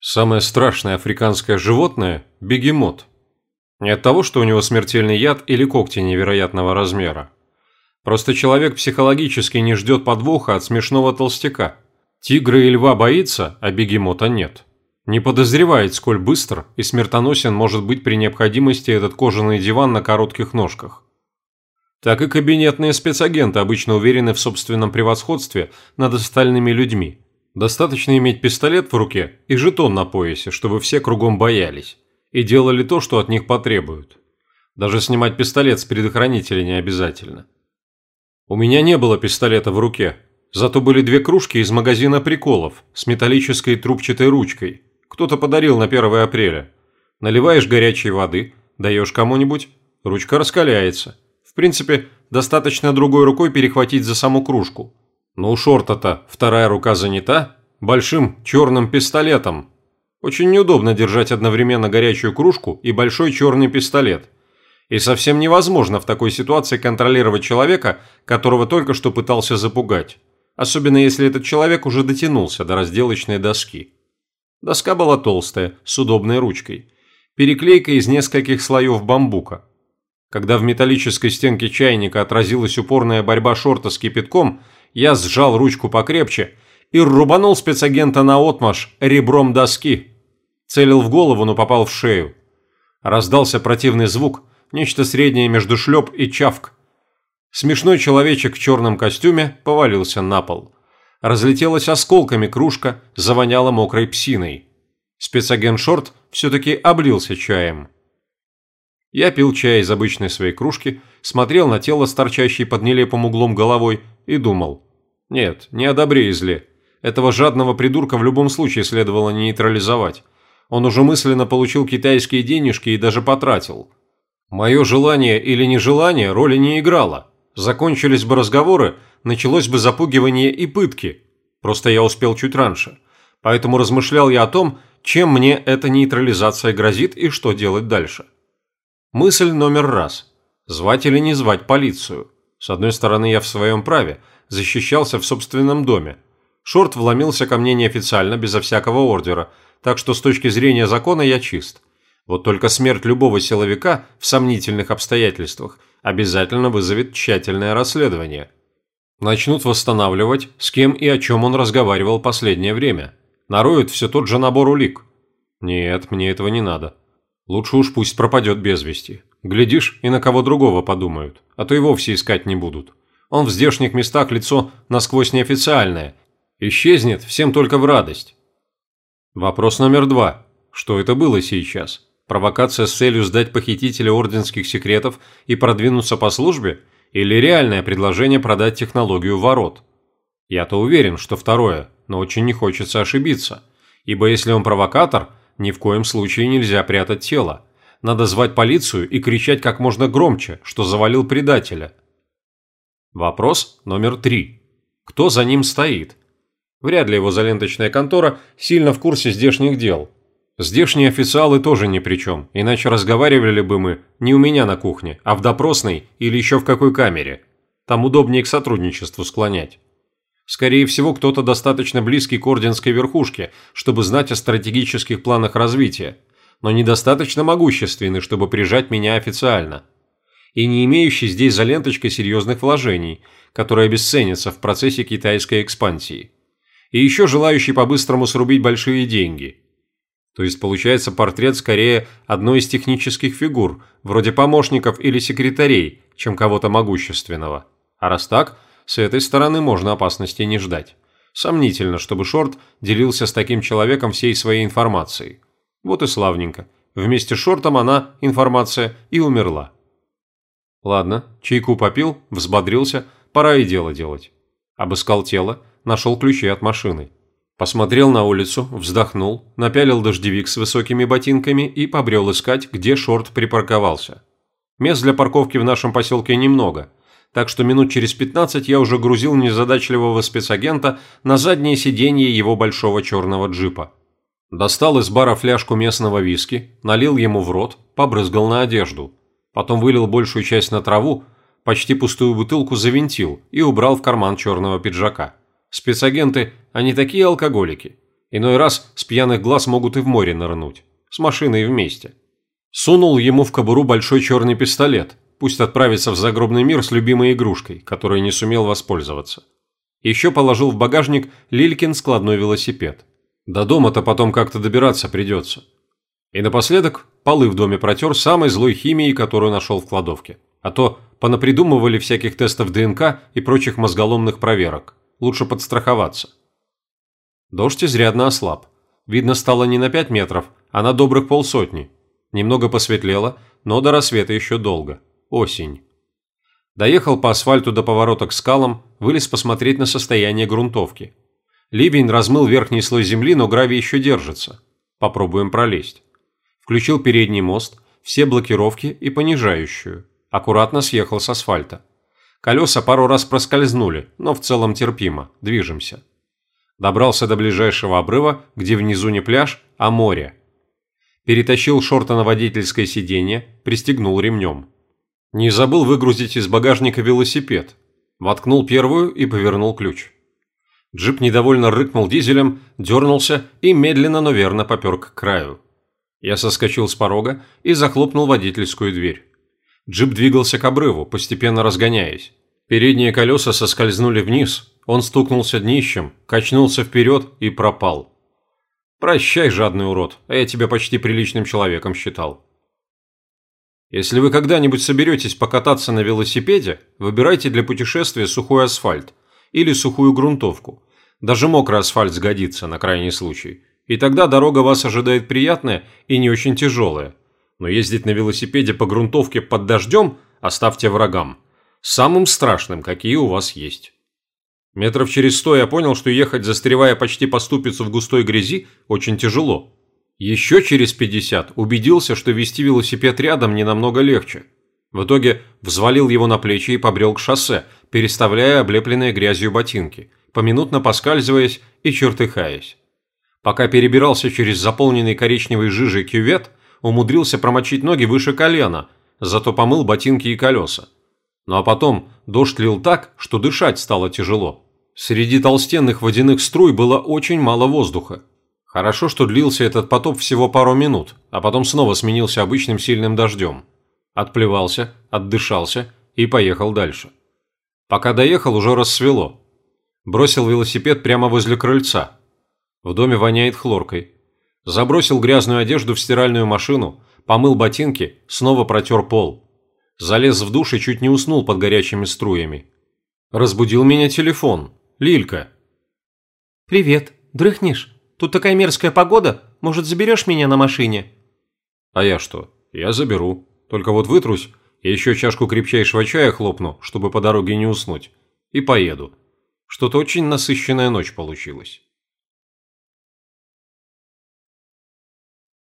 Самое страшное африканское животное – бегемот. Не от того, что у него смертельный яд или когти невероятного размера. Просто человек психологически не ждет подвоха от смешного толстяка. Тигра и льва боится, а бегемота нет. Не подозревает, сколь быстр и смертоносен может быть при необходимости этот кожаный диван на коротких ножках. Так и кабинетные спецагенты обычно уверены в собственном превосходстве над остальными людьми. Достаточно иметь пистолет в руке и жетон на поясе, чтобы все кругом боялись. И делали то, что от них потребуют. Даже снимать пистолет с предохранителя не обязательно. У меня не было пистолета в руке, зато были две кружки из магазина приколов с металлической трубчатой ручкой. Кто-то подарил на 1 апреля. Наливаешь горячей воды, даешь кому-нибудь, ручка раскаляется. В принципе, достаточно другой рукой перехватить за саму кружку. Но у шорта-то вторая рука занята большим черным пистолетом. Очень неудобно держать одновременно горячую кружку и большой черный пистолет – и совсем невозможно в такой ситуации контролировать человека, которого только что пытался запугать. Особенно если этот человек уже дотянулся до разделочной доски. Доска была толстая, с удобной ручкой. Переклейка из нескольких слоев бамбука. Когда в металлической стенке чайника отразилась упорная борьба шорта с кипятком, я сжал ручку покрепче и рубанул спецагента на отмаш ребром доски. Целил в голову, но попал в шею. Раздался противный звук, нечто среднее между шлеп и чавк. Смешной человечек в черном костюме повалился на пол. Разлетелась осколками кружка, завоняла мокрой псиной. Спецагент Шорт все-таки облился чаем. Я пил чай из обычной своей кружки, смотрел на тело с торчащей под нелепым углом головой и думал. Нет, не о добре и зле. Этого жадного придурка в любом случае следовало нейтрализовать. Он уже мысленно получил китайские денежки и даже потратил. Мое желание или нежелание роли не играло. Закончились бы разговоры, началось бы запугивание и пытки. Просто я успел чуть раньше. Поэтому размышлял я о том, чем мне эта нейтрализация грозит и что делать дальше. Мысль номер раз. Звать или не звать полицию? С одной стороны, я в своем праве, защищался в собственном доме. Шорт вломился ко мне неофициально, безо всякого ордера, так что с точки зрения закона я чист. Вот только смерть любого силовика в сомнительных обстоятельствах обязательно вызовет тщательное расследование. Начнут восстанавливать, с кем и о чем он разговаривал последнее время. Нароют все тот же набор улик. Нет, мне этого не надо. Лучше уж пусть пропадет без вести. Глядишь, и на кого другого подумают, а то и вовсе искать не будут. Он в здешних местах лицо насквозь неофициальное. Исчезнет всем только в радость. Вопрос номер два. Что это было сейчас? Провокация с целью сдать похитителя орденских секретов и продвинуться по службе? Или реальное предложение продать технологию ворот? Я-то уверен, что второе, но очень не хочется ошибиться. Ибо если он провокатор, ни в коем случае нельзя прятать тело. Надо звать полицию и кричать как можно громче, что завалил предателя. Вопрос номер три. Кто за ним стоит? Вряд ли его заленточная контора сильно в курсе здешних дел, Здешние официалы тоже ни при чем, иначе разговаривали бы мы не у меня на кухне, а в допросной или еще в какой камере. Там удобнее к сотрудничеству склонять. Скорее всего, кто-то достаточно близкий к орденской верхушке, чтобы знать о стратегических планах развития, но недостаточно могущественный, чтобы прижать меня официально. И не имеющий здесь за ленточкой серьезных вложений, которые обесценятся в процессе китайской экспансии. И еще желающий по-быстрому срубить большие деньги – то есть получается портрет скорее одной из технических фигур, вроде помощников или секретарей, чем кого-то могущественного. А раз так, с этой стороны можно опасности не ждать. Сомнительно, чтобы Шорт делился с таким человеком всей своей информацией. Вот и славненько. Вместе с Шортом она, информация, и умерла. Ладно, чайку попил, взбодрился, пора и дело делать. Обыскал тело, нашел ключи от машины. Посмотрел на улицу, вздохнул, напялил дождевик с высокими ботинками и побрел искать, где шорт припарковался. Мест для парковки в нашем поселке немного, так что минут через 15 я уже грузил незадачливого спецагента на заднее сиденье его большого черного джипа. Достал из бара фляжку местного виски, налил ему в рот, побрызгал на одежду. Потом вылил большую часть на траву, почти пустую бутылку завинтил и убрал в карман черного пиджака. Спецагенты, они такие алкоголики. Иной раз с пьяных глаз могут и в море нырнуть. С машиной вместе. Сунул ему в кобуру большой черный пистолет. Пусть отправится в загробный мир с любимой игрушкой, которой не сумел воспользоваться. Еще положил в багажник Лилькин складной велосипед. До дома-то потом как-то добираться придется. И напоследок полы в доме протер самой злой химией, которую нашел в кладовке. А то понапридумывали всяких тестов ДНК и прочих мозголомных проверок. Лучше подстраховаться. Дождь изрядно ослаб. Видно стало не на 5 метров, а на добрых полсотни. Немного посветлело, но до рассвета еще долго. Осень. Доехал по асфальту до поворота к скалам, вылез посмотреть на состояние грунтовки. Ливень размыл верхний слой земли, но гравий еще держится. Попробуем пролезть. Включил передний мост, все блокировки и понижающую. Аккуратно съехал с асфальта. Колеса пару раз проскользнули, но в целом терпимо, движемся. Добрался до ближайшего обрыва, где внизу не пляж, а море. Перетащил шорты на водительское сиденье, пристегнул ремнем. Не забыл выгрузить из багажника велосипед. Воткнул первую и повернул ключ. Джип недовольно рыкнул дизелем, дернулся и медленно, но верно попер к краю. Я соскочил с порога и захлопнул водительскую дверь. Джип двигался к обрыву, постепенно разгоняясь. Передние колеса соскользнули вниз, он стукнулся днищем, качнулся вперед и пропал. «Прощай, жадный урод, а я тебя почти приличным человеком считал». Если вы когда-нибудь соберетесь покататься на велосипеде, выбирайте для путешествия сухой асфальт или сухую грунтовку. Даже мокрый асфальт сгодится на крайний случай. И тогда дорога вас ожидает приятная и не очень тяжелая. Но ездить на велосипеде по грунтовке под дождем оставьте врагам. Самым страшным, какие у вас есть. Метров через сто я понял, что ехать, застревая почти по ступицу в густой грязи, очень тяжело. Еще через 50 убедился, что вести велосипед рядом не намного легче. В итоге взвалил его на плечи и побрел к шоссе, переставляя облепленные грязью ботинки, поминутно поскальзываясь и чертыхаясь. Пока перебирался через заполненный коричневой жижей кювет, умудрился промочить ноги выше колена, зато помыл ботинки и колеса. Ну а потом дождь лил так, что дышать стало тяжело. Среди толстенных водяных струй было очень мало воздуха, Хорошо, что длился этот потоп всего пару минут, а потом снова сменился обычным сильным дождем. Отплевался, отдышался и поехал дальше. Пока доехал, уже рассвело. Бросил велосипед прямо возле крыльца. В доме воняет хлоркой. Забросил грязную одежду в стиральную машину, помыл ботинки, снова протер пол. Залез в душ и чуть не уснул под горячими струями. Разбудил меня телефон. Лилька. «Привет. Дрыхнешь?» Тут такая мерзкая погода. Может, заберешь меня на машине?» «А я что? Я заберу. Только вот вытрусь, еще чашку крепчайшего чая хлопну, чтобы по дороге не уснуть. И поеду. Что-то очень насыщенная ночь получилась».